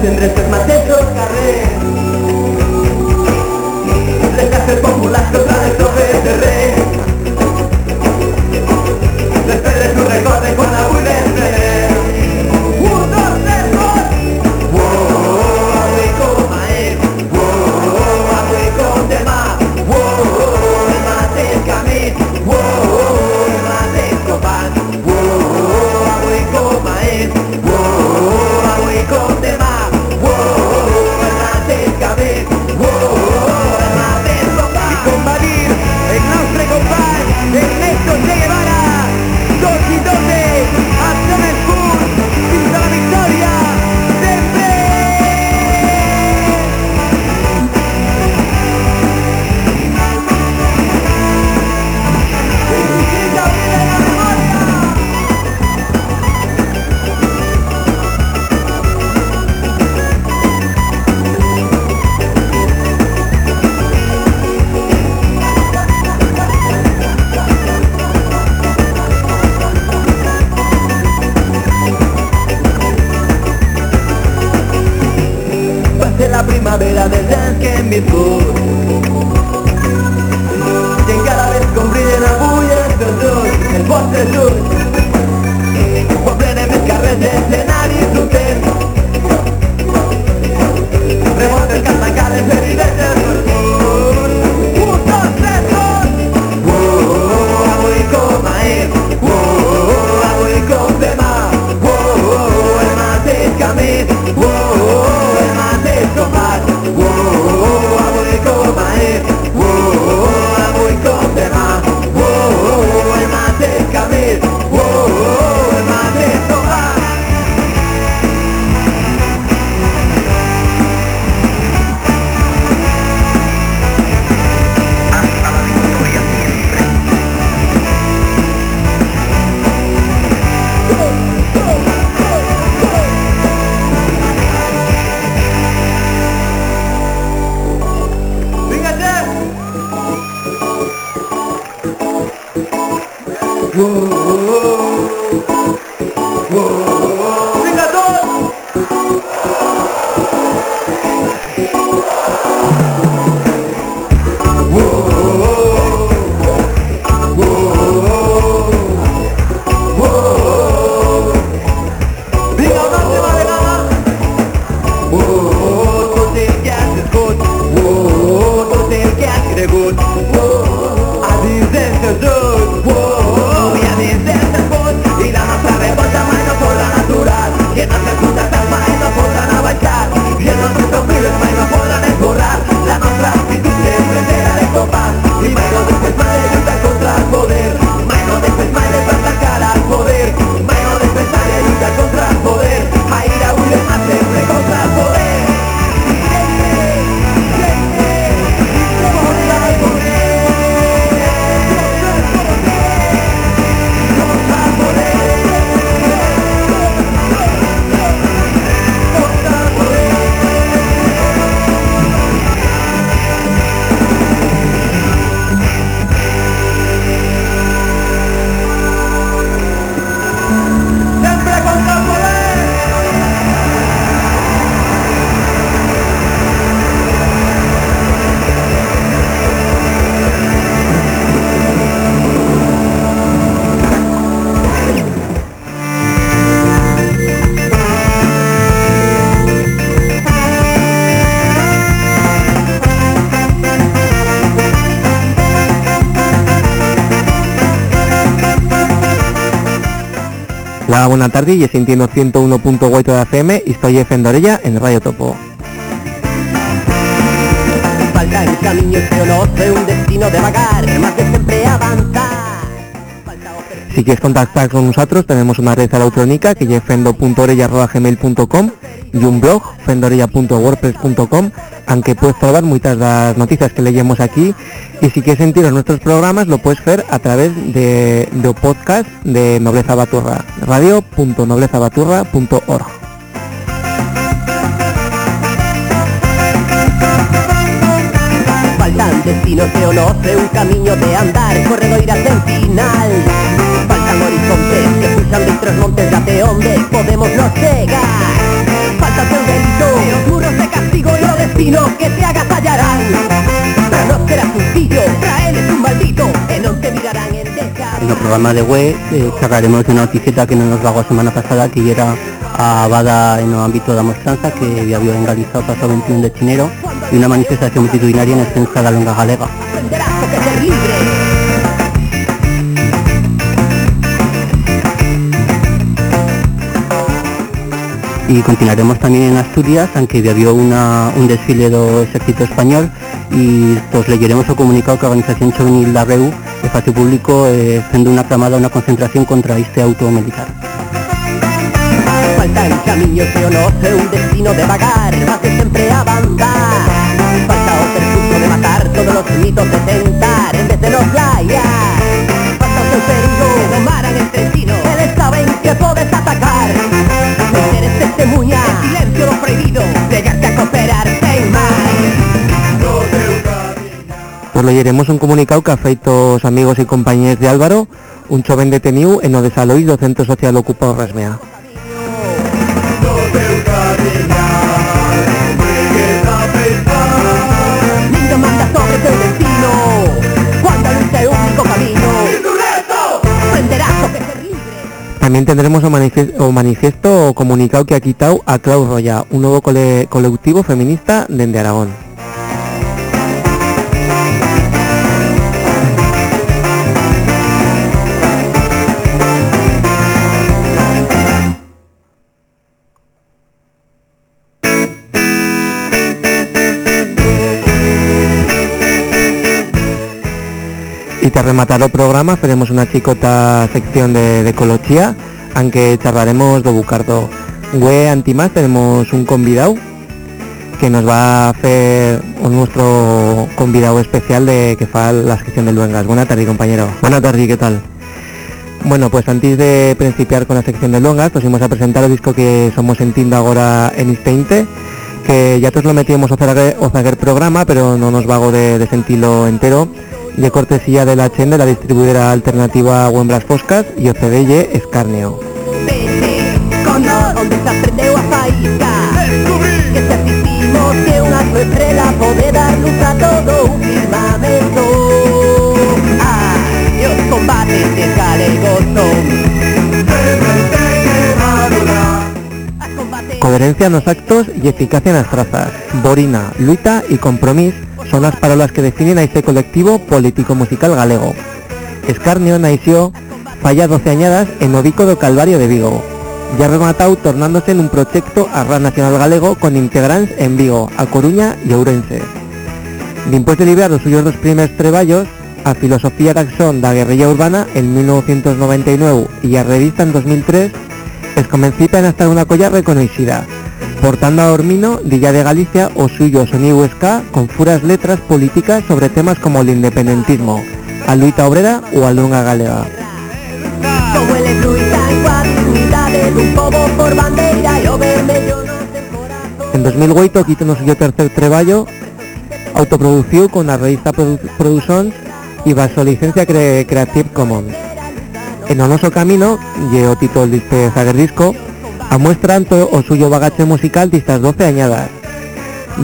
tendré buena tarde y sintiendo 101.8 de FM y estoy en Dorella en Radio Topo. Si quieres contactar con nosotros, tenemos una red electrónica que es fendo.orella.gmail.com y un blog, fendorilla.wordpress.com, aunque puedes probar muchas de las noticias que leemos aquí y si quieres sentir nuestros programas lo puedes hacer a través de, de podcast de Nobleza Baturra, radio.noblezabaturra.org. Falta un destino que un camino de andar, corredor irás del final. Faltan horizontes que pulsan de montes de donde podemos no llegar cometas de un delito Los muros de castigo y los destinos que te agasallarán Pero no será sencillo, traerles un maldito En no te mirarán en En el programa de web eh, sacaremos una noticeta que no nos la la semana pasada que era a Abada en el ámbito de la mostranza que había organizado pasado 21 de chinero y una manifestación multitudinaria en defensa de la longa galega. Y continuaremos también en Asturias, aunque había una, un desfile del ejército español y pues leeremos el comunicado que la organización juvenil la REU, espacio público, eh, haciendo una clamada, una concentración contra este auto militar. Faltan caminos que conoce un destino de vagar, de siempre avanzar. Falta otro curso de matar todos los mitos de tentar en vez de los layas. Falta otro peligro que domaran el destino, que saben que puedes atacar. En silencio lo prohibido, negarte a cooperar sin más. Pues leeremos un comunicado que afeito os amigos y compañeros de Álvaro, un joven detenido en o de do Centro Social Ocupado manda sobre destino, cuando único camino. Que libre. También tendremos o, manifiesto o comunicado que ha quitado a Clau Roya, un nuevo cole- colectivo feminista dende Aragón. Te rematar el programa, faremos una chicota sección de, de Colochía, aunque charlaremos de Bucardo. Güey, antimás tenemos un convidado que nos va a hacer un nuestro convidado especial de que fa la sección de Luengas. Buenas tardes, compañero. Buenas tardes, ¿qué tal? Bueno, pues antes de principiar con la sección de Luengas, pues íbamos a presentar el disco que somos sentindo ahora en inte, que ya todos lo metíamos o zaguer, o zaguer programa, pero no nos vago de, de sentirlo entero, de cortesía de la Chen de la distribuidora alternativa Huembras Foscas y OCDY Escarneo. Coherencia en los actos y eficacia en las trazas. Borina, luita y compromiso son las palabras que definen a este colectivo político-musical galego. Escarnio nació falla 12 añadas en Ovico do Calvario de Vigo. Ya rematado tornándose en un proyecto a ran nacional galego con integrantes en Vigo, A Coruña y Ourense. Dimpués de liberar los suyos dos primeros treballos, a Filosofía Acción da Guerrilla Urbana en 1999 y a Revista en 2003, es comencipen a estar una colla reconocida, portando a Ormino, Dilla de Galicia o suyo sonido ska con furas letras políticas sobre temas como el independentismo, a luita obrera o a lunga galega. En coa dignidade dun pobo por bandeira E o vermello no ten corazón En 2008 quitó no suyo tercer treballo, autoproducido con la revista Produ Productions y bajo licencia cre Creative Commons. En o noso camino, lle o título deste Zaguer Disco, amuestran todo o suyo bagache musical destas 12 añadas.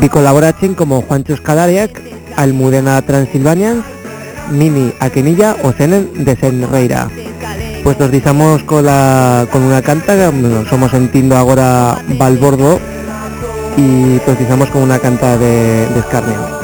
Di colaborachen como Juancho Escalariac, Almudena Transilvanians, Mini Aquenilla o Senen de Senreira. Pues nos disamos con, la, con una canta bueno, somos entiendo ahora Balbordo y pues disamos con una canta de, de escarnio.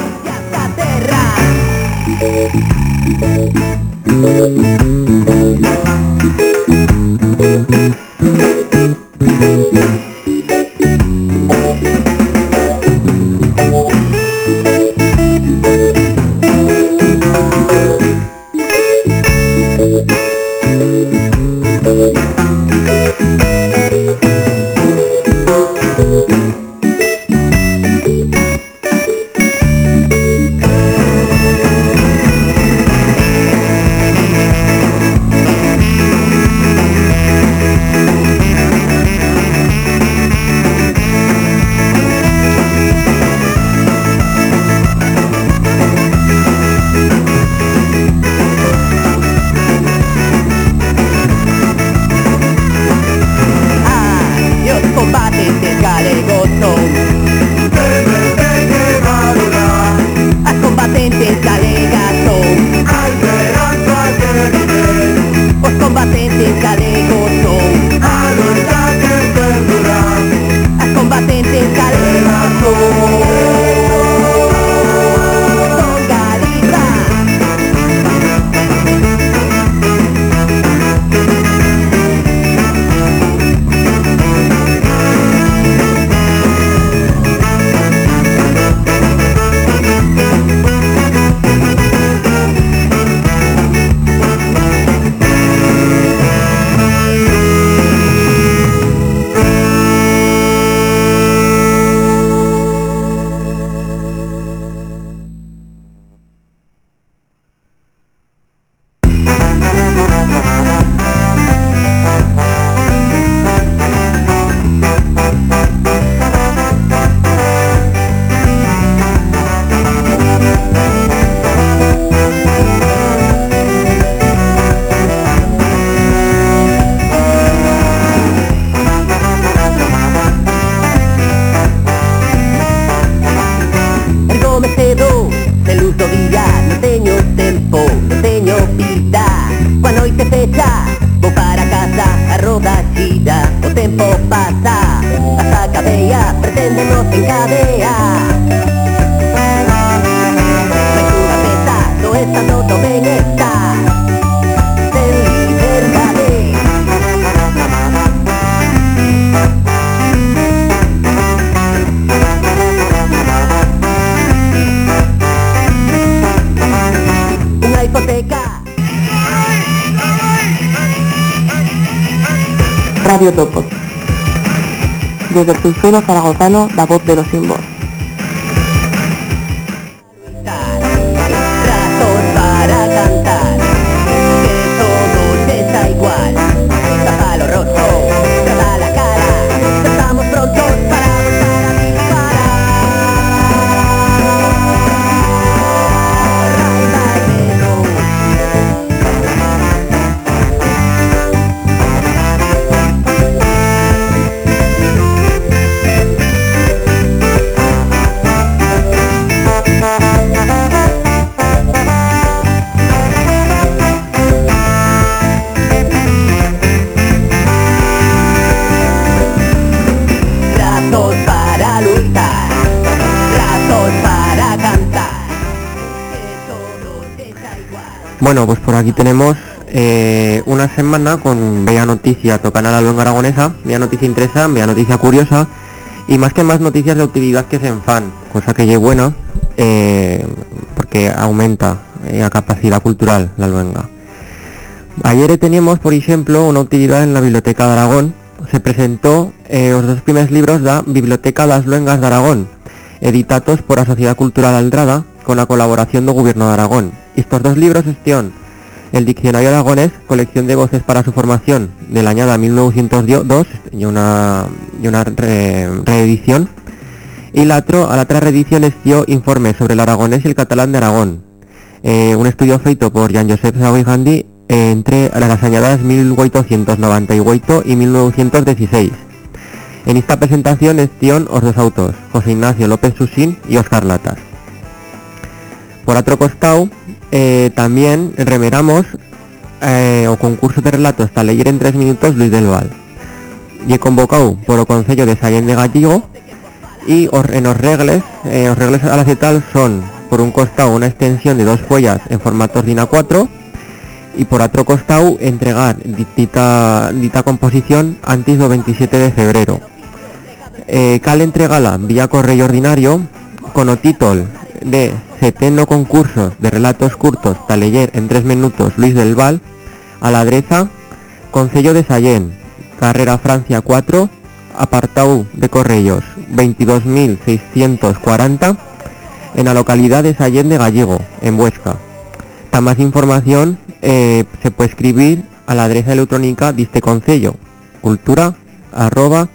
Desde el zaragozano, la voz de los sin. Bueno, pues por aquí tenemos eh, una semana con bella noticia tocando a la luenga aragonesa, bella noticia interesante, bella noticia curiosa y más que más noticias de utilidad que se enfan, cosa que es buena eh, porque aumenta eh, la capacidad cultural la luenga. Ayer teníamos, por ejemplo, una utilidad en la Biblioteca de Aragón. Se presentó eh, los dos primeros libros de la Biblioteca Las Luengas de Aragón, editados por la Sociedad Cultural Aldrada con la colaboración del Gobierno de Aragón. Estos dos libros son el Diccionario Aragonés, colección de voces para su formación del añada 1902 y una, reedición. Y la, otro, a la otra reedición es informe sobre el aragonés y el catalán de Aragón. Eh, un estudio feito por Jean-Joseph Savoy Gandhi eh, entre las añadas 1898 y 1916. En esta presentación estion os dos autores, José Ignacio López Susín y Oscar Latas. Por otro costado, eh, también remeramos eh, o concurso de relatos hasta leer en tres minutos Luis del Val. Y convocado por el Concello de Sallén de Gallego y os- en los regles, eh, regles a la cetal son por un costado una extensión de dos follas en formato DIN A4 y por otro costado entregar di- dita, dita composición antes del 27 de febrero. Eh, cal entregala vía correo ordinario con el título de seteno concursos de relatos curtos Taleyer en tres minutos Luis del Val a la adresa Concello de Sallén, carrera Francia 4, apartado de correos 22.640 en la localidad de Sallén de Gallego, en Huesca. Para más información eh, se puede escribir a la adresa electrónica de este concello, cultura arroba.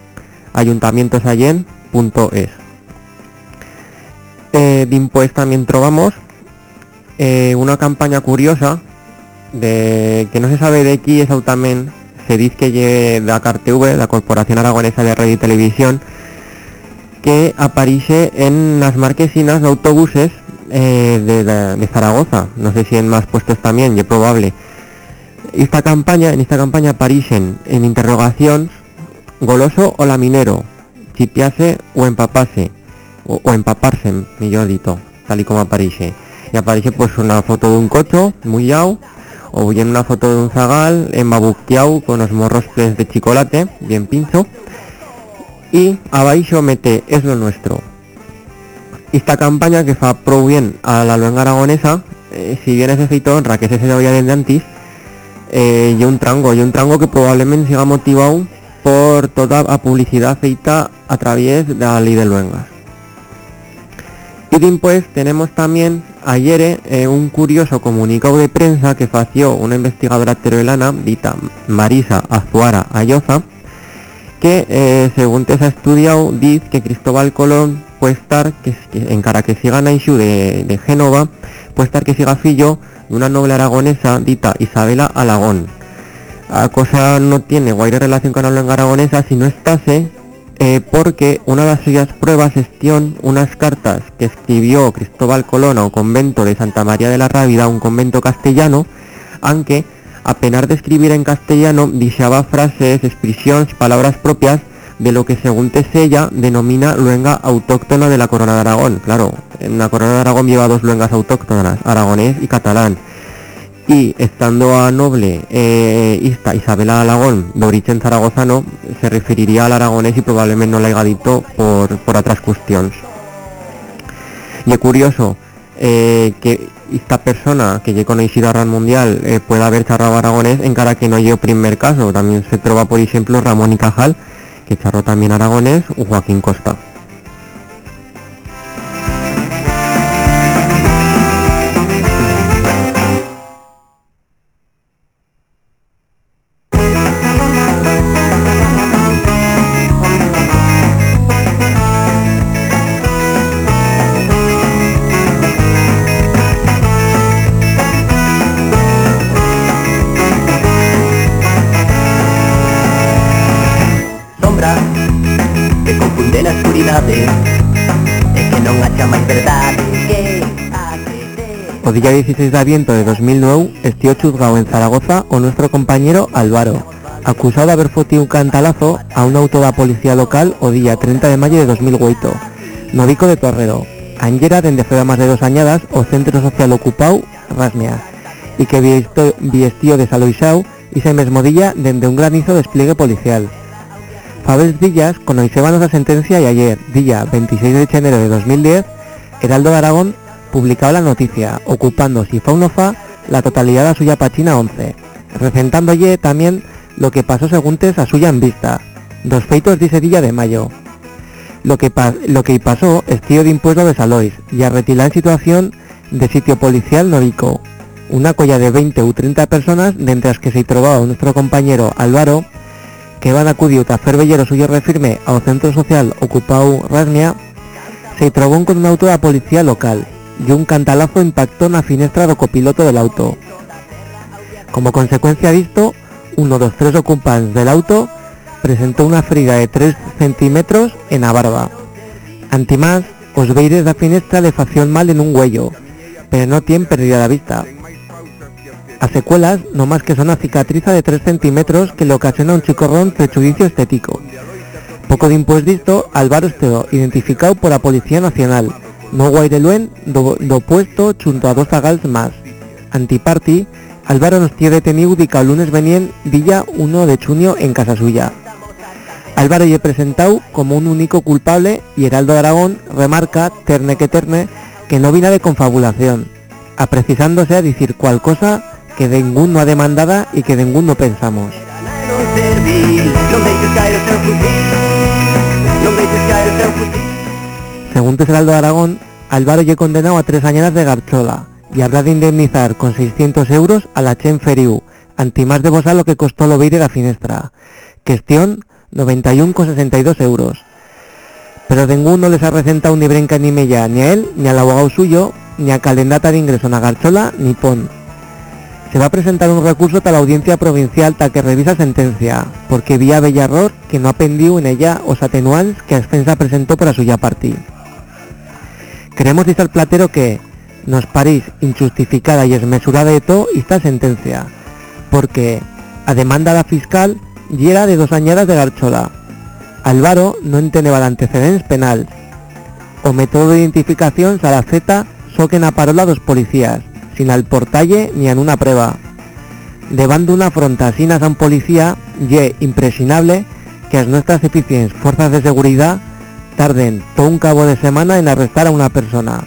Eh, pues también trovamos eh, una campaña curiosa de que no se sabe de quién exactamente, se dice que lle de CarTV, la Corporación Aragonesa de Radio y Televisión, que aparece en las marquesinas de autobuses eh, de, Zaragoza. No sé si en más puestos también, y es probable. Esta campaña, en esta campaña aparecen en interrogación goloso o laminero, chipiase o empapase, o, o empaparse, mejor dicho, tal y como aparece. Y aparece pues una foto de un cocho muy yao, o bien una foto de un zagal embabuqueado con los morros pues, de chocolate, bien pincho, y abaixo mete es lo nuestro. Esta campaña que fa pro bien a la luenga aragonesa, eh, si bien ese feito honra que se se sabía desde antes, eh, y un trango, y un trango que probablemente siga motivado por toda la publicidad feita a través de la ley de luengas. Y después tenemos también ayer eh, un curioso comunicado de prensa que fació una investigadora teruelana, dita Marisa Azuara Ayoza, que eh, según te ha estudiado dice que Cristóbal Colón puede estar, que, en cara que siga Naixu de, de Génova, puede estar que siga fillo de una noble aragonesa dita Isabela Alagón. La cosa no tiene guaire relación con la aragonesa si no estase eh, porque una de las suyas pruebas estión unas cartas que escribió Cristóbal Colón a un convento de Santa María de la Rábida, un convento castellano, aunque apenas de escribir en castellano, dixaba frases, expresiones, palabras propias de lo que según Tesella denomina luenga autóctona de la corona de Aragón. Claro, en la corona de Aragón lleva dos luengas autóctonas, aragonés y catalán. Y estando a noble eh, Isabela de Aragón, de origen zaragozano, se referiría al aragonés y probablemente no la haya dito por, por otras cuestiones. Y es curioso eh, que esta persona que ya conocido a ran mundial eh, pueda haber charrado aragonés en cara que no llevo primer caso. También se trova, por ejemplo, Ramón y Cajal, que charró también aragonés, o Joaquín Costa. Día 16 de aviento de 2009 estió chuzgado en Zaragoza o nuestro compañero Álvaro, acusado de haber fotido un cantalazo a un auto da policía local o día 30 de mayo de 2008, novico de Torrero, Angera dende feda más de dos añadas o centro social ocupado Rasmia, y que viestió de Saloisau y se mesmo día dende un granizo despliegue policial. Fabes Díaz conocíbanos la sentencia y ayer, día 26 de enero de 2010, Heraldo de Aragón publicaba la noticia, ocupando si fa o no fa la totalidad de la suya pachina 11, recentándolle también lo que pasó según tes a suya en vista, dos feitos de día de mayo. Lo que, lo que pasó de impuesto de Salois y a retirar en situación de sitio policial novico. Una colla de 20 u 30 personas, de entre las que se trobaba nuestro compañero Álvaro, que van acudido a hacer vellero suyo refirme ao centro social ocupado Rasmia, se trobó con un auto da policía local y un cantalazo impactó na finestra do copiloto del auto. Como consecuencia disto, uno dos tres ocupantes del auto presentó una ferida de 3 centímetros en la barba. Antimás, os veires da finestra le facción mal en un huello, pero no tiene pérdida de vista. A secuelas, no más que son una cicatriza de 3 centímetros que le ocasiona un chicorrón prejuicio estético. Poco de disto, Álvaro quedó identificado por la Policía Nacional, no Guaireluen, do, do puesto junto a dos zagals más. Antiparty, Álvaro nos tiene detenido y el lunes venien día 1 de junio en casa suya. Álvaro ye presentado como un único culpable y Heraldo de Aragón remarca, terne que terne, que no vina de confabulación, aprecisándose a decir cual cosa que ninguno ha demandada y que ninguno pensamos. Según Heraldo de Aragón, Álvaro ye condenado a tres añadas de garchola y habrá de indemnizar con 600 euros a la Chen Feriu, antimás de bosar lo que costó lo veire la finestra. Cuestión 91,62 euros. Pero ninguno les ha presentado ni brenca ni mella, ni a él, ni al abogado suyo, ni a calendata de ingreso na garchola, ni pon. Se va a presentar un recurso a la audiencia provincial tal que revisa sentencia, porque vía bella error que no apendió en ella os atenuantes que a expensa presentó por a suya partí. Queremos decir al platero que nos parís injustificada y esmesurada de todo esta sentencia, porque a demanda da fiscal y era de dos añadas de garchola. Álvaro no entendeba de antecedentes penal. O método de identificación a la Z soquen a parola dos policías, sin al portalle ni en una prueba. Devant una afronta sin a un policía, ye impresionable que las nuestras eficientes fuerzas de seguridad tarden todo un cabo de semana en arrestar a una persona.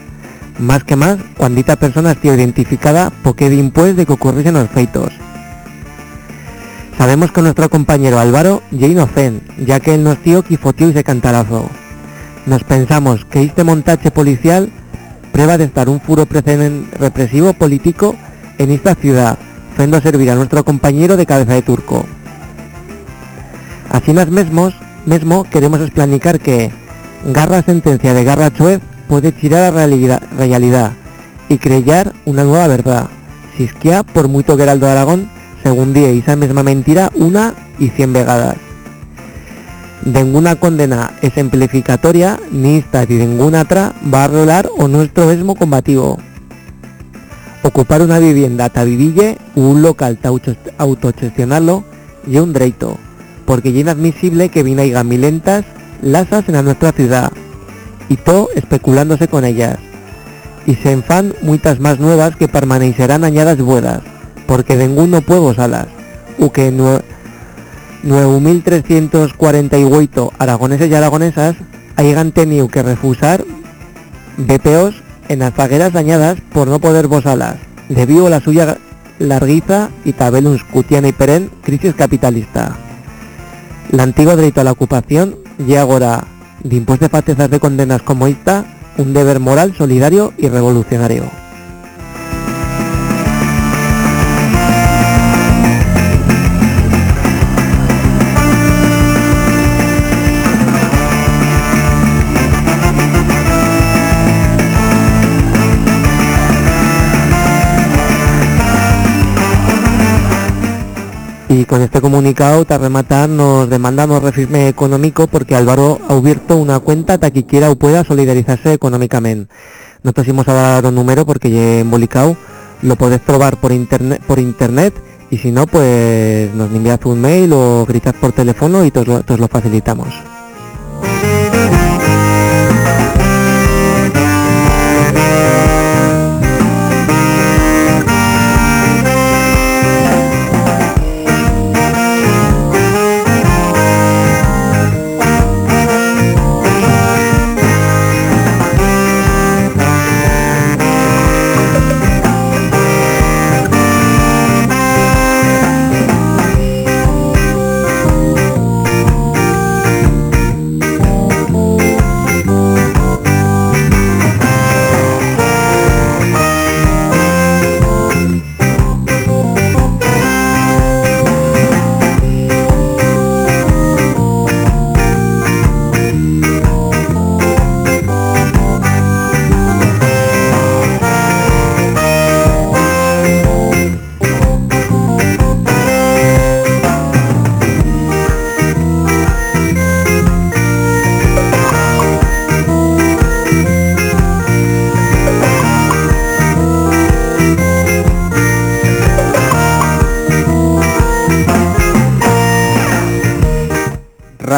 Más que más, cuando esta persona esté identificada porque de impuestos de que ocurriesen los feitos. Sabemos que nuestro compañero Álvaro ya inocente, ya que él nos tío que fotió y se cantarazo. Nos pensamos que este montaje policial prueba de estar un furo represivo político en esta ciudad, fendo servir a nuestro compañero de cabeza de turco. Así nos mesmos, mesmo queremos explicar que Garra sentencia de Garra Chuez puede tirar a realidad, y crear una nueva verdad. Si es que por mucho que Heraldo de Aragón, según día esa misma mentira una y cien vegadas. Ninguna condena exemplificatoria ni esta ni ninguna otra va a rolar o nuestro mismo combativo. Ocupar una vivienda ta viville u un local ta auto- autogestionarlo y un dreito, porque es inadmisible que vinaigan milentas lasas en la nuestra ciudad y todo especulándose con ellas. Y se enfan muchas más nuevas que permanecerán añadas buenas, porque ninguno puedo salas, u que nue- 9.348 aragoneses y aragonesas hayan tenido que refusar BPOs en las zagueras dañadas por no poder vosalas, debido a la suya larguiza y tabelus cutiana y perén crisis capitalista. El antiguo derecho a la ocupación y ahora, de impuestos de fatezas de condenas como esta, un deber moral, solidario y revolucionario. Y con este comunicado, tras rematar, nos demandan un refirme económico porque Álvaro ha abierto una cuenta para que quiera o pueda solidarizarse económicamente. Nosotros íbamos a dar un número porque ya he embolicado, lo podéis probar por internet, por internet y si no, pues nos enviad un mail o gritad por teléfono y todos lo facilitamos.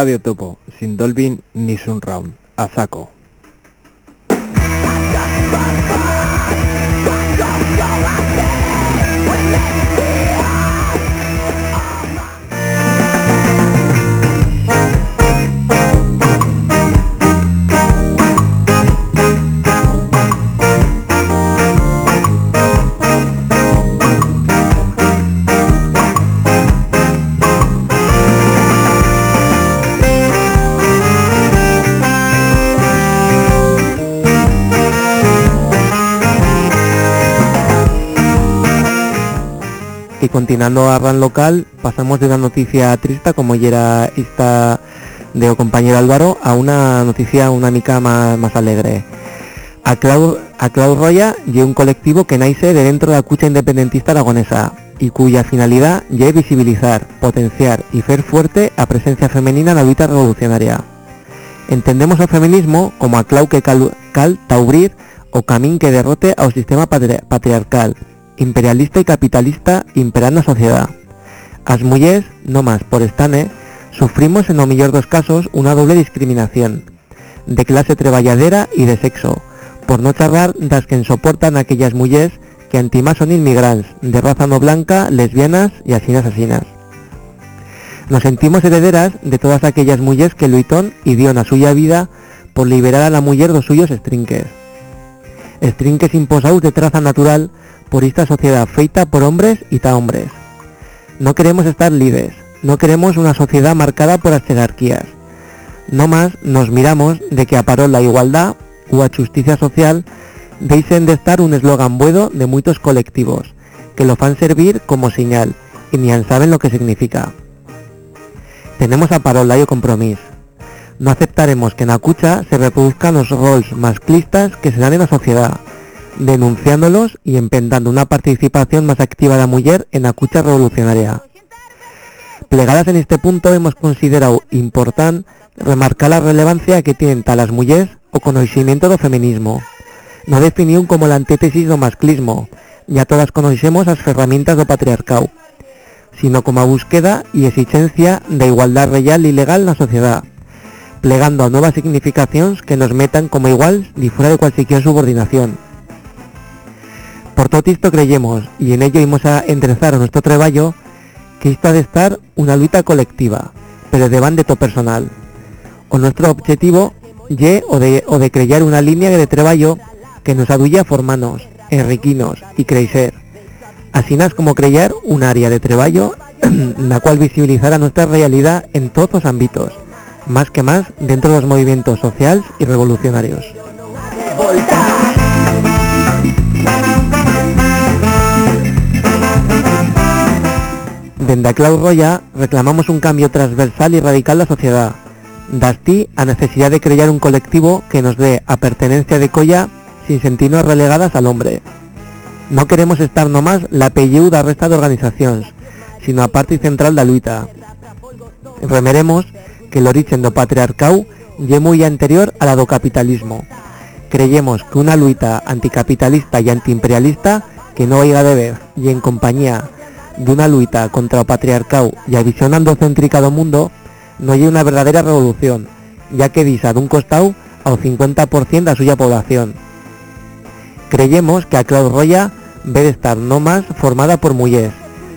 Radio Topo, sin Dolby ni Sunround, a saco. Continuando a RAN local, pasamos de una noticia triste como ya era esta de o compañero Álvaro a una noticia una mica más, más alegre. A Clau, a Clau Roya y un colectivo que nace de dentro de la cucha independentista aragonesa y cuya finalidad es visibilizar, potenciar y hacer fuerte a presencia femenina en la lucha revolucionaria. Entendemos el feminismo como a clau que cal, cal o camín que derrote ao sistema patri- patriarcal, imperialista y capitalista imperando a sociedad. As no más por estane, sufrimos en o millor dos casos una doble discriminación, de clase treballadera y de sexo, por no charlar das que en soportan aquellas mujeres que antimás son inmigrantes, de raza no blanca, lesbianas y asinas asinas. Nos sentimos herederas de todas aquellas mujeres que luitón y dio a suya vida por liberar a la mujer dos suyos estrinques. Estrinques imposados de traza natural por esta sociedad feita por hombres y ta hombres. No queremos estar libres, no queremos una sociedad marcada por las jerarquías. No más nos miramos de que a parol la igualdad u a justicia social deisen de estar un eslogan buedo de muchos colectivos, que lo fan servir como señal y ni saben lo que significa. Tenemos a parola y o compromiso. No aceptaremos que en la cucha se reproduzcan los roles masclistas que se dan en la sociedad, denunciándolos y empentando una participación más activa de la mujer en la cucha revolucionaria. Plegadas en este punto hemos considerado importante remarcar la relevancia que tienen tal las mujeres o conocimiento del feminismo, no definido como la antítesis del masclismo, ya todas conocemos as ferramientas do patriarcado, sino como búsqueda y exigencia de igualdad real y legal na sociedad, plegando a nuevas significacións que nos metan como igual y fuera de cualquier subordinación. Por todo isto creyemos, y en ello íbamos a enderezar nuestro trabajo, que isto ha de estar una lucha colectiva, pero de to personal. O nuestro objetivo ye o de, o de crear una línea de trabajo que nos aduya a formarnos, enriquinos y crecer. Así nas como crear un área de trabajo en la cual visibilizará nuestra realidad en todos los ámbitos, más que más dentro de los movimientos sociales y revolucionarios. Dende a Clau Roya reclamamos un cambio transversal y radical la sociedad. A necesidad de crear un colectivo que nos dé a pertenencia de colla sin sentirnos relegadas al hombre. No queremos estar nomás la PIU da resta de organizaciones, sino a parte central da luita. Remeremos que el origen do patriarcado lle muy anterior a la do capitalismo. Creyemos que una luita anticapitalista y antiimperialista que no haya de ver y en compañía de una luita contra o patriarcado y a visión andocéntrica do mundo no hay una verdadera revolución, ya que disa dun costado ao 50% da suya población. Creyemos que a Claude Roya ve de estar no más formada por mujeres,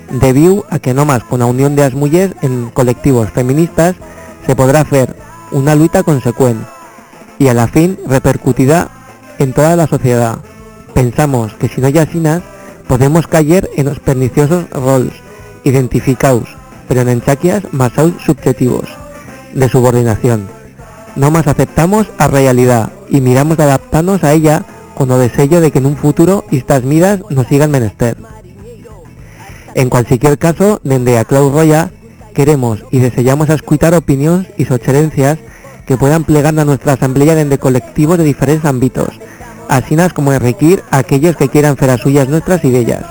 debido a que no más con la unión de las mujeres en colectivos feministas se podrá hacer una lucha consecuente y a la fin repercutida en toda la sociedad. Pensamos que si no hay asinas, podemos caer en los perniciosos roles identificados, pero en enchaquias más subjetivos, de subordinación. No más aceptamos a realidad y miramos de adaptarnos a ella con lo sello de que en un futuro estas midas nos sigan menester. En cualquier caso, desde a Clau Roya, queremos y deseamos escuchar opiniones y sugerencias que puedan plegar a nuestra asamblea desde colectivos de diferentes ámbitos, así como enriquir a aquellos que quieran hacer a suyas nuestras ideas.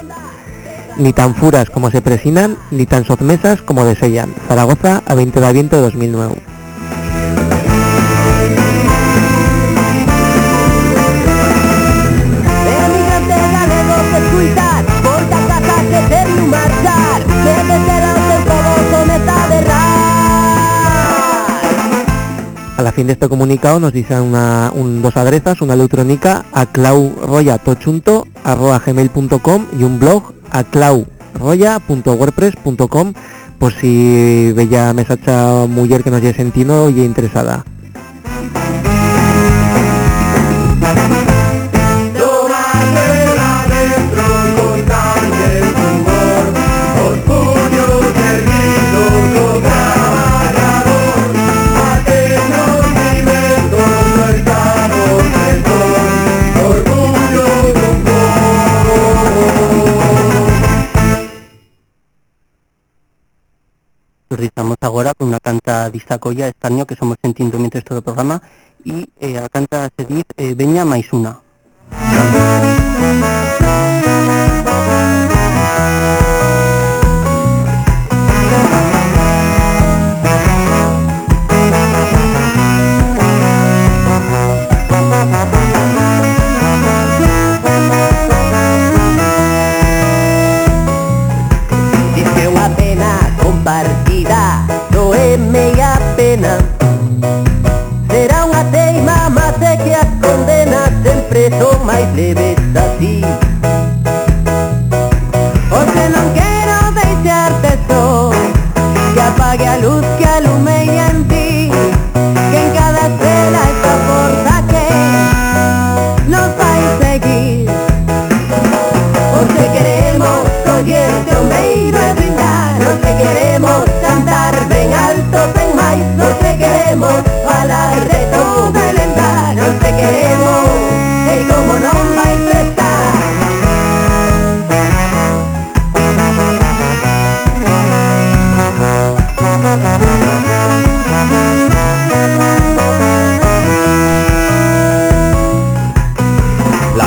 Ni tan furas como se presinan, ni tan sotmesas como desean. Zaragoza a 20 de aviento de 2009. La fin de este comunicado nos dicen una, un, dos adresas, una electrónica a clauroya.tochunto.gmail.com y un blog a clauroya.wordpress.com por si bella mesacha mujer que nos haya sentido y interesada. canta Distacoia estaño que somos sentindo mientras todo o programa e eh, a canta se diz eh, Veña máis unha. preso ma i plebe stati Forse non quiero desearte sol Que apague a luz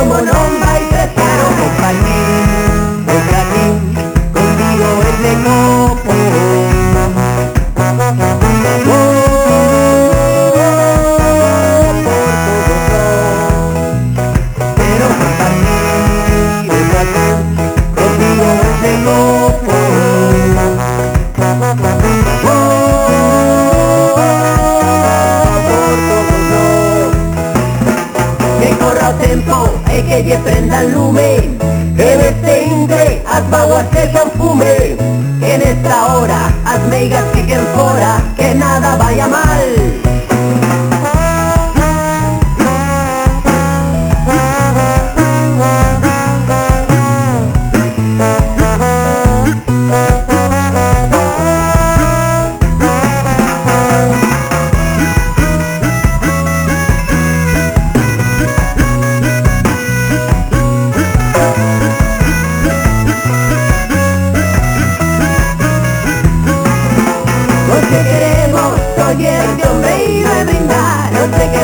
e como o meu Hoy te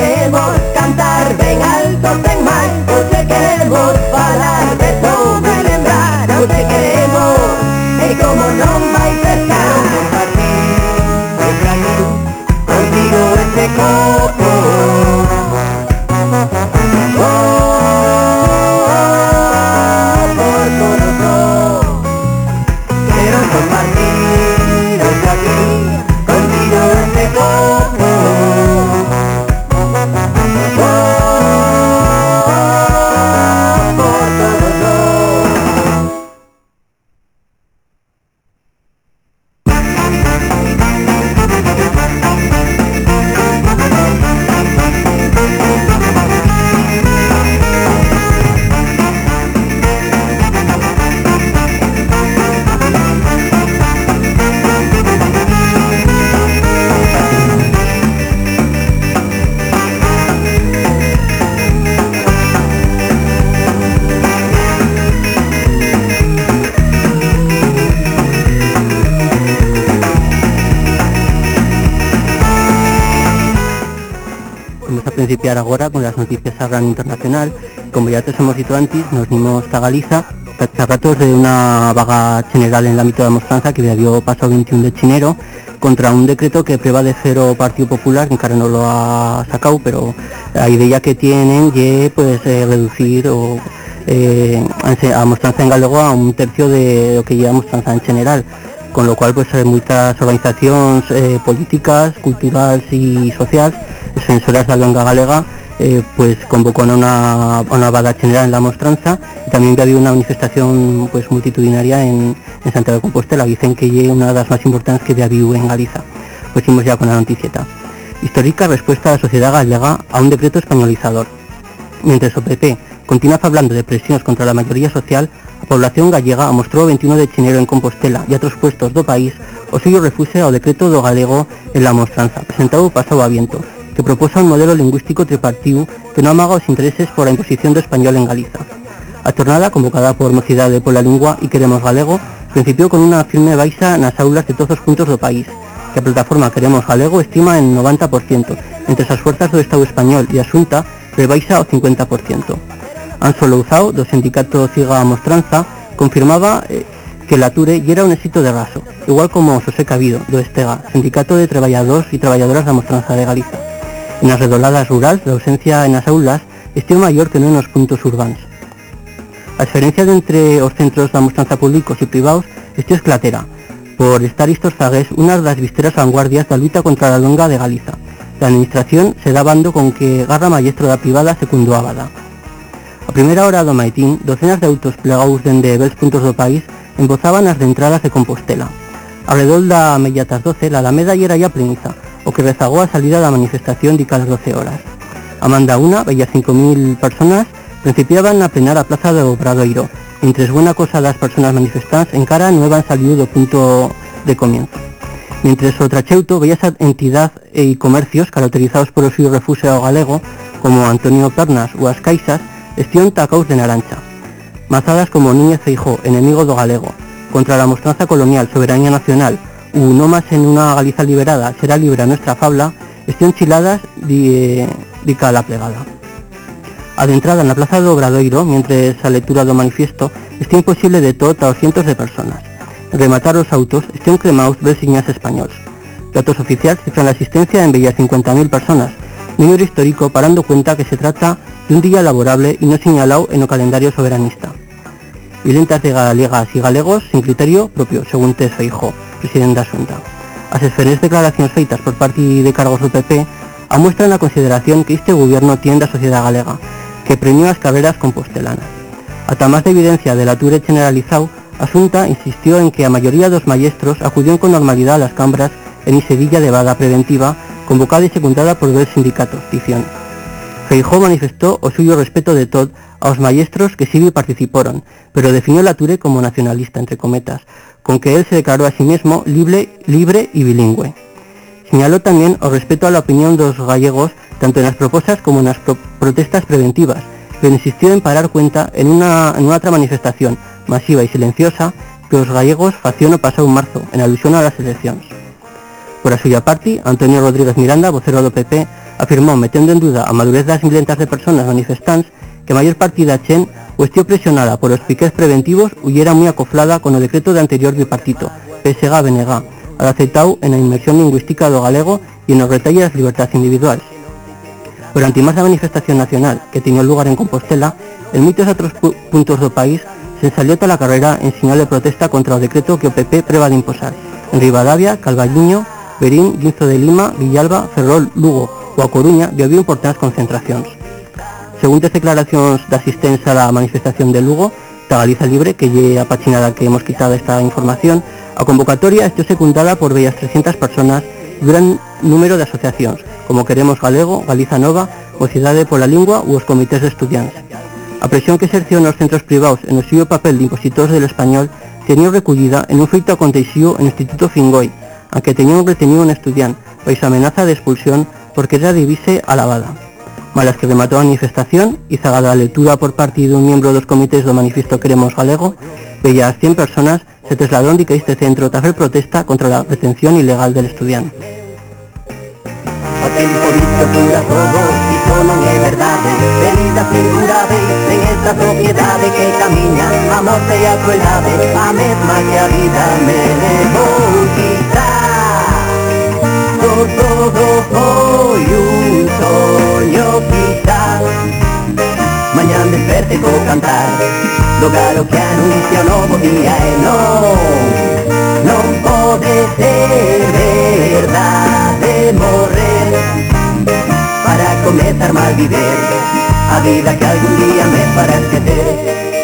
internacional. Como ya te hemos dito antes, nos dimos a Galiza ratos de una vaga general en el ámbito de la mostranza que había pasado 21 de chinero contra un decreto que prevalecer o Partido Popular, que no lo ha sacado, pero la idea que tienen es pues eh, reducir o eh, a mostranza en galego a un tercio de lo que lleva mostranza en general con lo cual pues eh, muchas organizaciones eh, políticas, culturales y sociales, defensoras de la lengua galega, eh, pues convocó a una, a una vaga general en la mostranza y también había una manifestación pues multitudinaria en, en Santiago de Compostela, dicen que es una de las más importantes que había en Galiza. Pues íbamos ya con la noticieta. Histórica respuesta de la sociedad galega a un decreto españolizador. Mientras o PP continúa hablando de presiones contra la mayoría social, a población gallega mostrou o 21 de chinero en Compostela e outros puestos do país o suyo refuse ao decreto do galego en la mostranza, presentado pasado a viento, que proposa un modelo lingüístico tripartido que non amaga os intereses por a imposición do español en Galiza. A jornada, convocada por Mocidade pola Lingua e Queremos Galego, principiou con unha firme baixa nas aulas de todos os puntos do país, que a plataforma Queremos Galego estima en 90%, entre as fuerzas do Estado español e a Xunta rebaixa o 50%. Anso Louzao, do sindicato Ciga Mostranza, confirmaba eh, que la Ture era un éxito de raso, igual como José Cabido, do Estega, sindicato de traballadores e traballadoras da Mostranza de Galiza. En as redoladas rurales, la ausencia en as aulas este maior que non nos puntos urbanos. A diferencia entre os centros da mostranza públicos e privados, este es clatera, por estar estos zagues unas das visteras vanguardias da luta contra la longa de Galiza. La administración se da bando con que Garra Maestro da privada secundou a bada. A primeira hora do maitín, docenas de autos plegados dende bels puntos do país embozaban as de entradas de Compostela. Alrededor da media tas 12, la Alameda era ya pleniza, o que rezagou a salida da manifestación de cada 12 horas. A manda una, bella 5.000 personas, principiaban a plenar a plaza do Obradoiro, entre buena cosa das personas manifestantes encara non han salido do punto de comienzo. Mientras o Tracheuto, bellas entidad e comercios caracterizados por o suyo refugio galego, como Antonio Pernas ou as Caixas, estión tacaus de narancha. Mazadas como Núñez Feijó, enemigo do galego, contra la mostranza colonial, soberanía nacional, u no más en una Galiza liberada, será libre a nuestra fabla, estión chiladas di, di la plegada. Adentrada en la plaza de Obradoiro, mientras a lectura do manifiesto, está imposible de todo a cientos de personas. Rematar os autos, estión cremaus veciñas españols. Datos oficiales cifran la asistencia en bellas 50.000 personas, número histórico parando cuenta que se trata de un día laborable y no señalado en el calendario soberanista. Violentas de galegas y galegos sin criterio propio, según Tess Feijóo, presidente da Xunta. As declaracións feitas por parte de cargos do PP amuestran a consideración que este gobierno tiene da sociedade galega, que premió as carreras compostelanas. Ata máis de evidencia del ature generalizado, a Xunta insistió en que a maioría dos maestros acudió con normalidad a las cámaras en Isedilla de vaga preventiva convocada y secundada por dos sindicatos, dicción. Feijó manifestó o suyo respeto de todo a los maestros que sí participaron, pero definió la Ture como nacionalista, entre cometas, con que él se declaró a sí mismo libre, libre y bilingüe. Señaló también o respeto a la opinión de los gallegos tanto en las propuestas como en las protestas preventivas, pero insistió en parar cuenta en una, en otra manifestación masiva y silenciosa que los gallegos faccionó pasado marzo, en alusión a las elecciones. Por a suya parte, Antonio Rodríguez Miranda, vocero do PP, afirmó, metiendo en duda a madurez das milentas de personas manifestantes, que a mayor parte Chen o estió presionada por los piques preventivos huyera muy acoflada con el decreto de anterior bipartito, PSG-BNG, al aceitado en la inmersión lingüística do galego y en los retalles de las libertades individuales. Durante más la manifestación nacional que tenía lugar en Compostela, en muchos otros puntos do país se salió toda la carrera en señal de protesta contra el decreto que o PP preva de imposar. En Rivadavia, Calvalliño, Berín, Guinzo de Lima, Villalba, Ferrol, Lugo ou a Coruña viviu importantes concentracións. Según as declaracións de asistencia a la manifestación de Lugo, da Galiza Libre, que lle a pachinada que hemos quitado esta información, a convocatoria estou secundada por bellas 300 personas e gran número de asociacións, como Queremos Galego, Galiza Nova, Mocidade pola Lingua ou os comités de estudiantes. A presión que exerció nos centros privados en o suyo papel de impositores del español teniu recollida en un feito acontecido en o Instituto Fingoi, a que retenido un estudiante, pois amenaza de expulsión porque era divise alabada. Malas que remató a manifestación y zagada la lectura por parte de un miembro dos comités do Manifiesto Queremos Galego, bellas 100 personas se trasladaron de este centro tras protesta contra la retención ilegal del estudiante. Que A a A que a soño Quizá Mañan desperte co cantar. Do galo que anuncia o novo día E non Non pode ser verdade morrer. Para comezar mal viver A vida que algún día me fará esquecer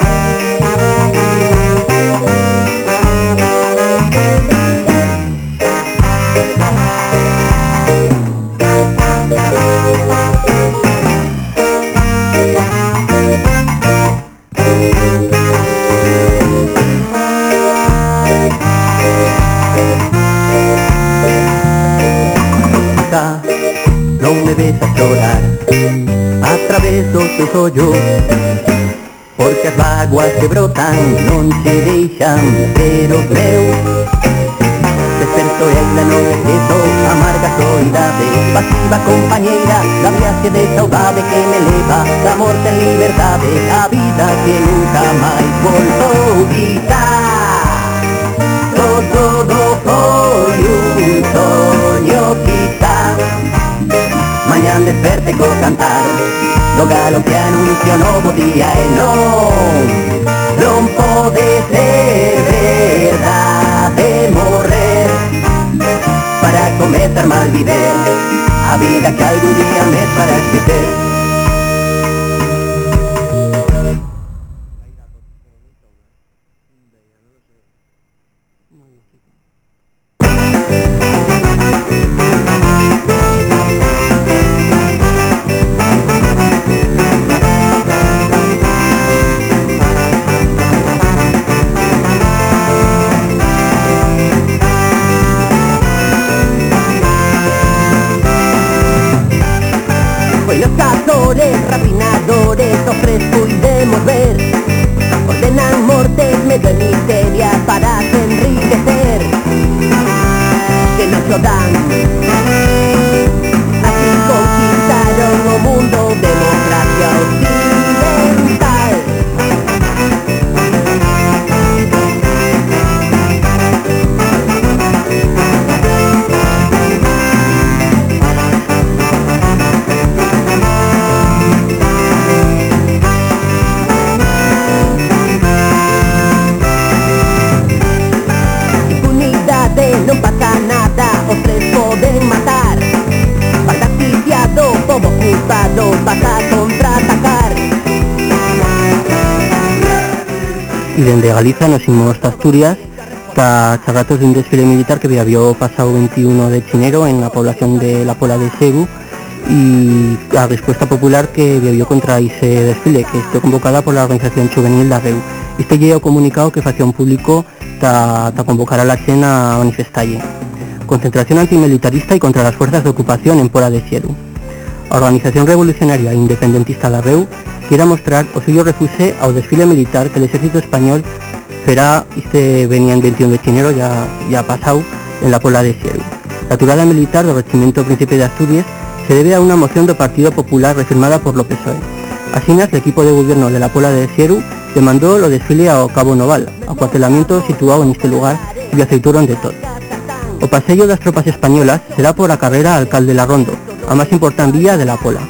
non me ves a chorar A través ollos Porque as vaguas que brotan non se deixan ver os meus Desperto e ainda non esquezo Amarga soidade Pasiva compañeira Da viaxe de saudade que me leva Da morte en liberdade A vida que nunca máis voltou Quizá Todo foi un soño Mañan desperte co cantar. Do galo que anuncia o novo día e non Non pode ser verdade morrer. Para comezar mal viver A vida que algún día me fará esquecer y desde Galicia nos imos hasta Asturias hasta charratos de un desfile militar que había pasado 21 de chinero en la población de la Pola de Segu y la respuesta popular que vivió contra ese desfile que estuvo convocada por la organización juvenil La Reu. Este llevo comunicado que facía un público para convocar a la cena a manifestalle. Concentración antimilitarista y contra las fuerzas de ocupación en Pola de Sieru. A Organización Revolucionaria e Independentista La Reu quiera mostrar o suyo refuse ao desfile militar que el ejército español será este venía en 21 de chinero ya, ya pasado en la Pola de Sieru. La turada militar del Regimiento Príncipe de Asturias se debe a una moción del Partido Popular refirmada por López PSOE. Así el equipo de gobierno de la Pola de Sieru demandó lo desfile a Cabo Noval, acuartelamiento situado en este lugar y aceituron de todo. O paseo de las tropas españolas será por la carrera Alcalde La Rondo, a más importante vía de la Pola.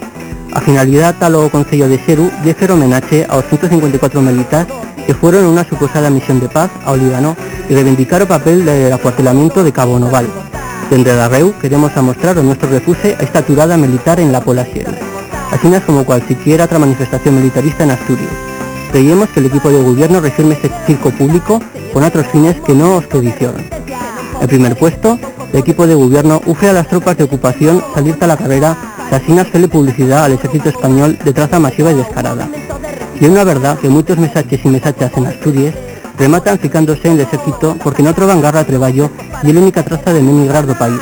A finalidad tal o Concello de Xeru de hacer homenaje a los 154 militares que fueron en una suposada misión de paz a Líbano y reivindicar el papel del acuartelamiento de Cabo Noval. Desde la REU queremos mostrar nuestro refuse a esta turada militar en la Pola Xeru, así como cualquier otra manifestación militarista en Asturias. Creíamos que el equipo de gobierno refirme este circo público con otros fines que no os que El primer puesto, el equipo de gobierno ufre a las tropas de ocupación salir a la carrera Así hacerle publicidad al ejército español de traza masiva y descarada. Y es una verdad que muchos mesaches y mesachas en Asturias rematan ficándose en el ejército porque no troban garra a treballo y es la única traza de no emigrar do país.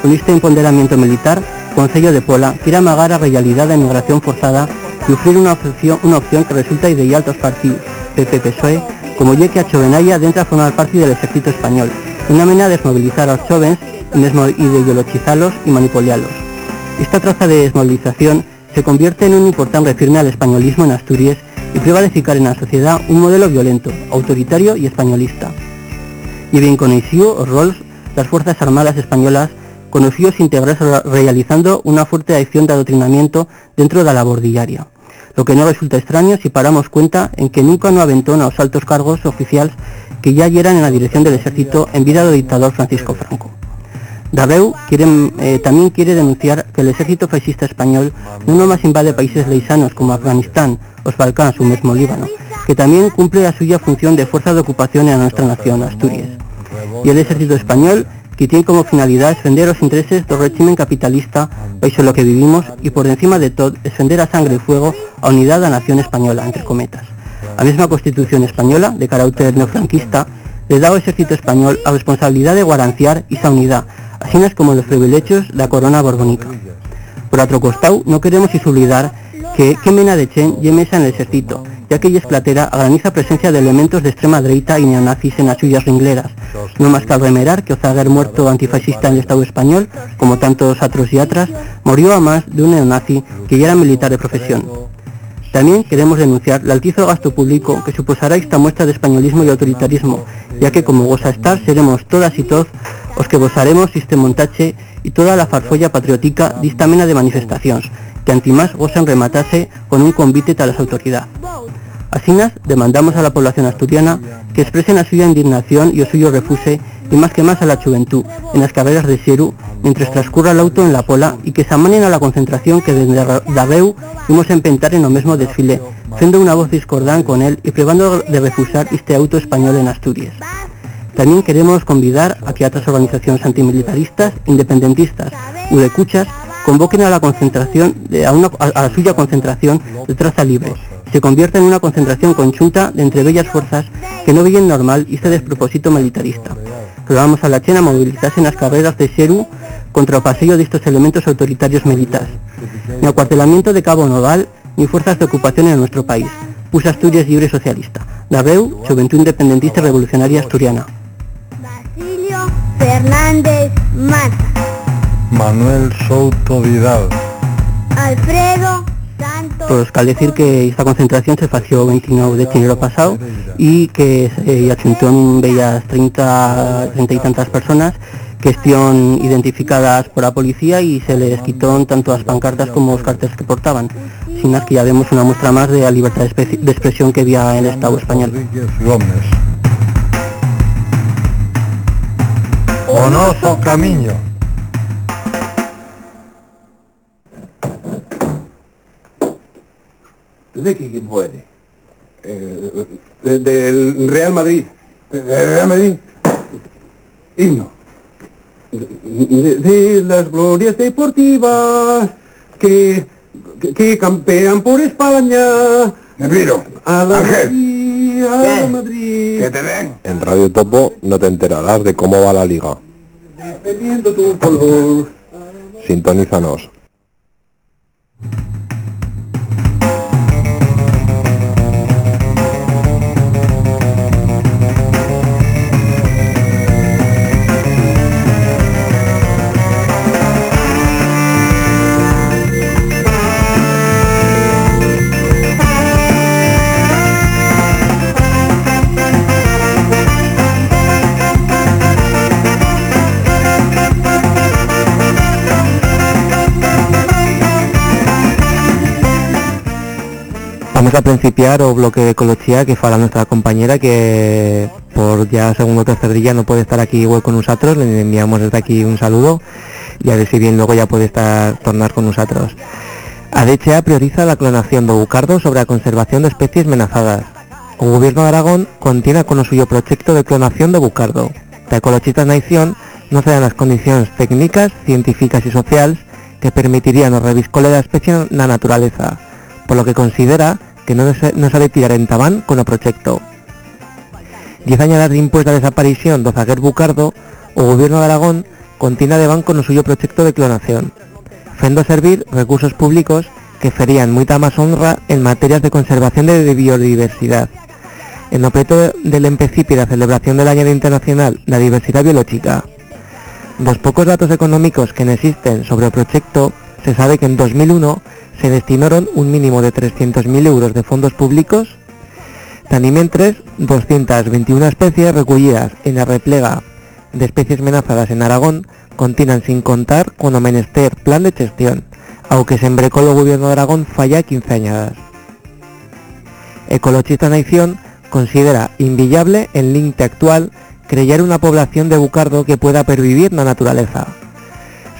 Con este empoderamiento militar, Concello de Pola quiere amagar a realidad de emigración forzada y ofrecer una opción, una opción que resulta ideal a los partidos PP-PSOE como ya que a Chovenaya dentro a formar parte del ejército español, una manera de desmovilizar a los jóvenes y de ideologizarlos y manipularlos. Esta traza de desmovilización se convierte en un importante firme al españolismo en Asturias y prueba de fijar en la sociedad un modelo violento, autoritario y españolista. Y bien conocido los roles las Fuerzas Armadas Españolas conocidos integrarse realizando una fuerte acción de adoctrinamiento dentro de la labor diaria, lo que no resulta extraño si paramos cuenta en que nunca no aventó a los altos cargos oficiales que ya eran en la dirección del ejército en vida del dictador Francisco Franco. Dabeu eh, también quiere denunciar que el ejército fascista español no nomás invade países leisanos como Afganistán, los Balcáns o mismo Líbano, que también cumple la suya función de fuerza de ocupación en nuestra nación, Asturias. Y el ejército español, que tiene como finalidad defender los intereses del régimen capitalista, país en lo que vivimos, y por encima de todo, defender a sangre y fuego a unidad de la nación española, entre cometas. La misma Constitución española, de carácter neofranquista, le da al ejército español la responsabilidad de guaranciar esa unidad, así como los privilegios la corona borbónica. Por otro costado, no queremos olvidar que que mena de Chen y mesa en el ejército, ya que ella esplatera a graniza presencia de elementos de extrema derecha y neonazis en las suyas ringleras. No más que remerar que Ozaguer muerto antifascista en el Estado español, como tantos otras, murió a más de un neonazi que ya era militar de profesión. También queremos denunciar el altizo gasto público que suposará esta muestra de españolismo y autoritarismo, ya que como goza estar seremos todas y todos os que gozaremos este montache y toda la farfolla patriótica esta mena de manifestaciones, que antimás gozan rematase con un convite a las autoridades. Asinas, demandamos a la población asturiana que expresen a suya indignación y o suyo refuse y más que más a la juventud en las carreras de Sieru mientras transcurra el auto en la pola y que se amanen a la concentración que desde Dabeu fuimos a empentar en lo mismo desfile, siendo una voz discordante con él y probando de refusar este auto español en Asturias. También queremos convidar a que otras organizaciones antimilitaristas, independentistas u de cuchas convoquen a la concentración a, una, a, la suya concentración de traza libre se convierta en una concentración conjunta de entre bellas fuerzas que no veían normal este despropósito militarista. Vamos a la China a movilizarse en las carreras de Xeru contra el paseo de estos elementos autoritarios militares. Ni acuartelamiento de Cabo Noval, ni fuerzas de ocupación en nuestro país. Pus Asturias Libre Socialista. Dabeu, Juventud Independentista Revolucionaria Asturiana. Basilio Fernández Mata. Manuel Souto Vidal. Alfredo pues cal decir que esta concentración se fació 29 de enero pasado y que se achuntó en bellas 30, 30 y tantas personas que estén identificadas por la policía y se les quitó tanto las pancartas como los carteles que portaban. Sin más que ya vemos una muestra más de la libertad de expresión que había en el Estado español. De que muere. Eh, de- del Real Madrid. ¿Del Real Madrid? Himno. De, de las glorias deportivas que, que, que campean por España. Nerviro. A la Madrid, a la Madrid. Que te den. En Radio Topo no te enterarás de cómo va la liga. Defendiendo tu color. Sintonízanos. Vamos a principiar o bloque de Colochía que fala nuestra compañera que por ya segundo o tercer día no puede estar aquí igual con nosotros, le enviamos desde aquí un saludo y a ver si bien luego ya puede estar tornar con nosotros. ADHA prioriza la clonación de bucardo sobre la conservación de especies amenazadas. O Gobierno de Aragón contiene con o suyo proyecto de clonación de bucardo. La ecologista nación no se dan las condiciones técnicas, científicas y sociales que permitirían o reviscole la especie en la naturaleza, por lo que considera que no se, no de tirar en tabán con el proyecto. Diez años después de la desaparición do zaguer bucardo, o Gobierno de Aragón continúa de van con o suyo proyecto de clonación, fendo servir recursos públicos que ferían moita más honra en materias de conservación de biodiversidad. En el preto del empecipi de la celebración del Año Internacional de la Diversidad Biológica, los pocos datos económicos que existen sobre el proyecto, se sabe que en 2001 se destinaron un mínimo de 300.000 euros de fondos públicos, Tani mientras 221 especies recollidas en la replega de especies amenazadas en Aragón continúan sin contar con menester plan de gestión, aunque se embrecó el gobierno de Aragón falla 15 añadas. Ecologista Nación considera inviable el límite actual crear una población de bucardo que pueda pervivir en la naturaleza.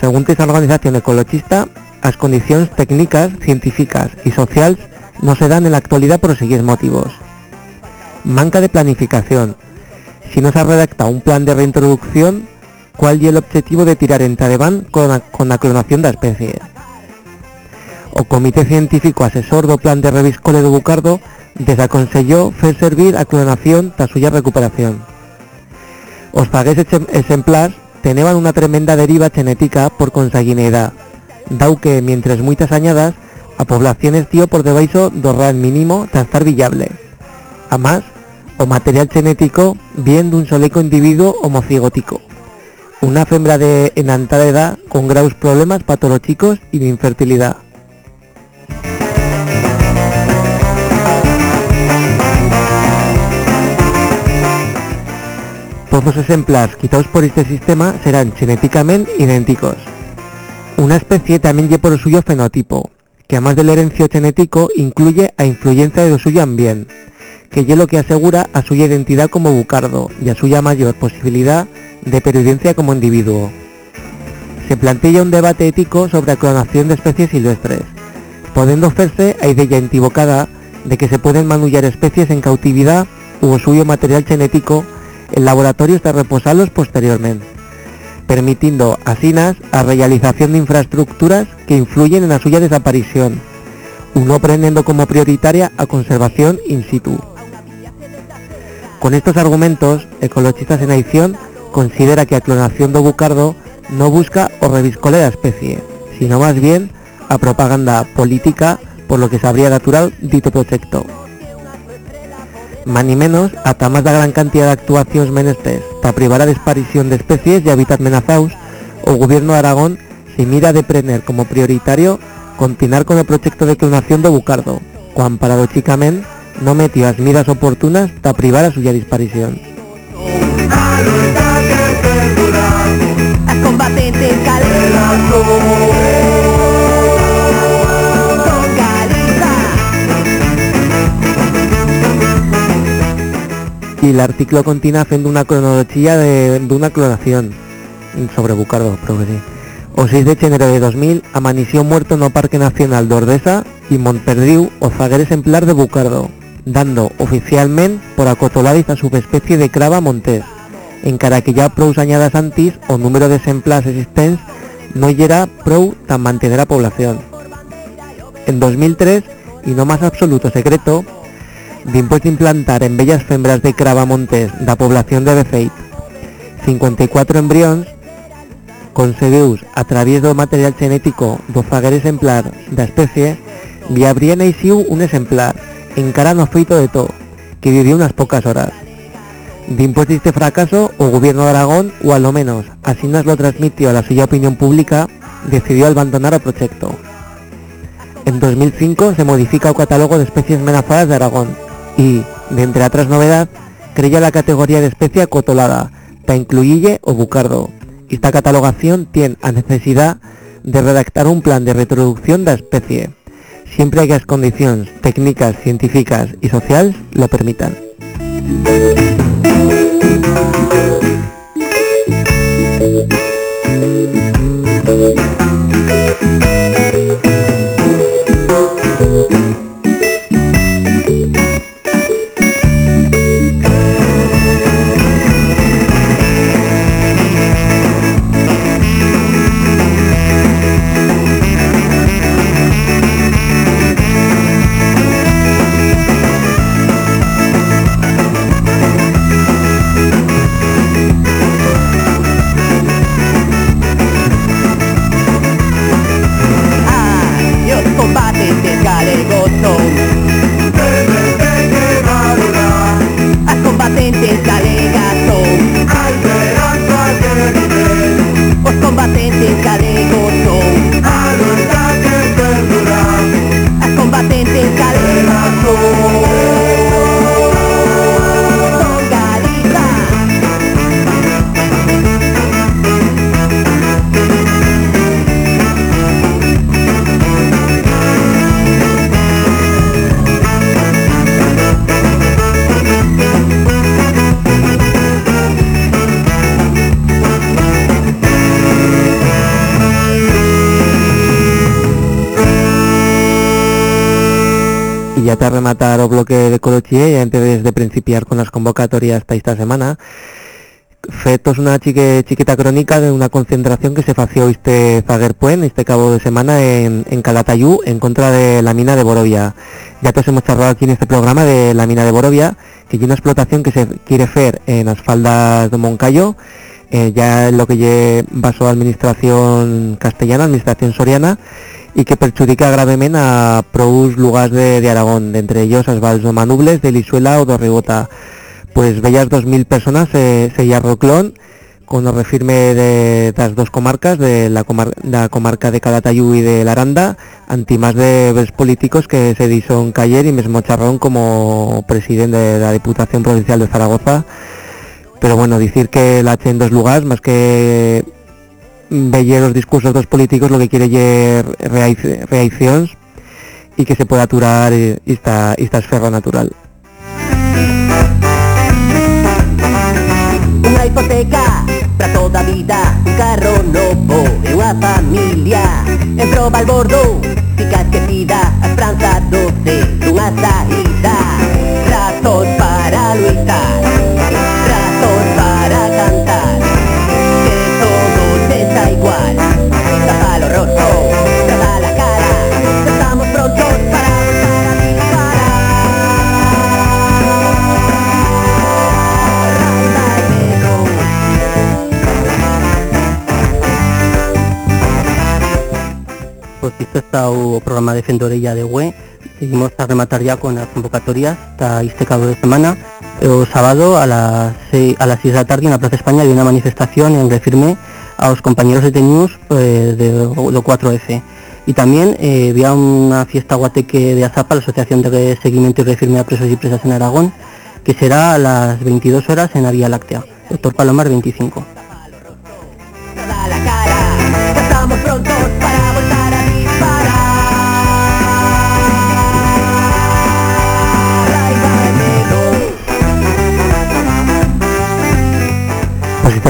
Según esta organización ecologista, las condiciones técnicas, científicas y sociales no se dan en la actualidad por siguientes motivos. Manca de planificación. Si no se ha redactado un plan de reintroducción, ¿cuál y el objetivo de tirar en Tadeván con la, con la clonación especie? O Comité Científico Asesor do Plan de Reviscole do Bucardo desaconselló fer servir a clonación ta suya recuperación. Os zagués exemplars teneban una tremenda deriva genética por consanguineidad, dau que, mientras muitas añadas, a poblaciones tío por debaixo do real mínimo ta estar villable. Además, o material genético bien dun soleco individuo homocigótico. Una fembra de enantada edad con graves problemas patológicos y de infertilidad. Todos los ejemplares quitados por este sistema serán genéticamente idénticos. Una especie también lleva por el suyo fenotipo, que además del herencio genético incluye a influencia de suyo ambiente, que es lo que asegura a suya identidad como bucardo y a suya mayor posibilidad de pervivencia como individuo. Se plantea un debate ético sobre la clonación de especies silvestres, podendo hacerse a idea equivocada de que se pueden manullar especies en cautividad u suyo material genético en laboratorios de reposarlos posteriormente, permitiendo asinas a realización de infraestructuras que influyen en la suya desaparición, uno prendiendo como prioritaria a conservación in situ. Con estos argumentos, Ecologistas en Acción considera que a clonación do bucardo no busca o reviscole la especie, sino más bien a propaganda política por lo que se habría natural dito proyecto. Más ni menos, ata más la gran cantidad de actuaciones menesteres para privar a desaparición de especies y hábitats amenazados, o gobierno de Aragón se mira de prener como prioritario continuar con el proyecto de clonación de bucardo, cuan paradójicamente no metió las miras oportunas para privar a suya disparición. Y el artículo continúa haciendo una cronología de, de una clonación sobre Bucardo, creo que sí. O 6 de enero de 2000 amaneció muerto no Parque Nacional de Ordesa y Montperdiu o zaguer exemplar de Bucardo, dando oficialment por acotolada esta subespecie de crava montés, encara que ja prou añadas antis o número d'exemplars existents no era prou tan mantener la población. En 2003, y no más absoluto secreto, dimpués de implantar en bellas fembras de crava montés da población de Befeit 54 embrions concebidos a través do material genético do faguer exemplar da especie, li habría naiciu un exemplar, encara no feito de todo, que vivió unas pocas horas. Dimpués de este fracaso, o gobierno de Aragón, o a lo menos, así nos lo transmitió a la suya opinión pública, decidió abandonar el proyecto. En 2005 se modifica el catálogo de especies amenazadas de Aragón y, de entre otras novedades, crea la categoría de especie acotolada, para incluirle o bucardo. Esta catalogación tiene a necesidad de redactar un plan de reproducción de especie, siempre que las condiciones técnicas, científicas y sociales lo permitan. Rematar o bloque de Colochie, y antes de principiar con las convocatorias para esta semana, fetos una chique, chiquita crónica de una concentración que se fació este Zaguerpuen, este cabo de semana en, en Calatayú, en contra de la mina de Borovia. Ya todos hemos charlado aquí en este programa de la mina de Borovia, que hay una explotación que se quiere hacer en las faldas de Moncayo, eh, ya en lo que lle basó a administración castellana, administración soriana, y que perjudica gravemente a prous lugares de, de Aragón, entre ellos o Manubles, de Lisuela o de Ribota. Pues bellas 2.000 personas se, se Roclón, con el refirme de las dos comarcas, de la, comar- la comarca de Calatayú y de Laranda, anti más de los políticos que se dison Cayer y mesmo Charrón como presidente de la Diputación Provincial de Zaragoza. Pero bueno, decir que la H en dos lugares, más que veía los discursos de los políticos, lo que quiere es reacc- reacciones y que se pueda aturar eh, esta, esta esfera natural. Una hipoteca para toda vida Un carro novo e unha familia. En proba al bordo Fica esquecida a esperanza doce dunha saída Razos para luitar Isto está programa de Fendorella de UE Seguimos a rematar ya con las convocatorias hasta este cabo de semana. O sábado a las, sei- a las 6 da tarde na Plaza España hay una manifestación en refirme aos compañeros detenidos eh, de, do 4F y también eh, había una fiesta guateque de ASAPA, la Asociación de Seguimiento y Refirme a Presos y Presas en Aragón, que será a las 22 horas en la Vía Láctea, Doctor Palomar 25.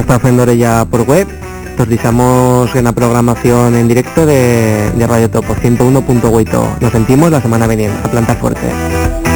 Pues estás haciendo ya por web, nos disamos en la programación en directo de, de Radio Topo 101.8. Nos sentimos la semana veniente, a planta fuerte.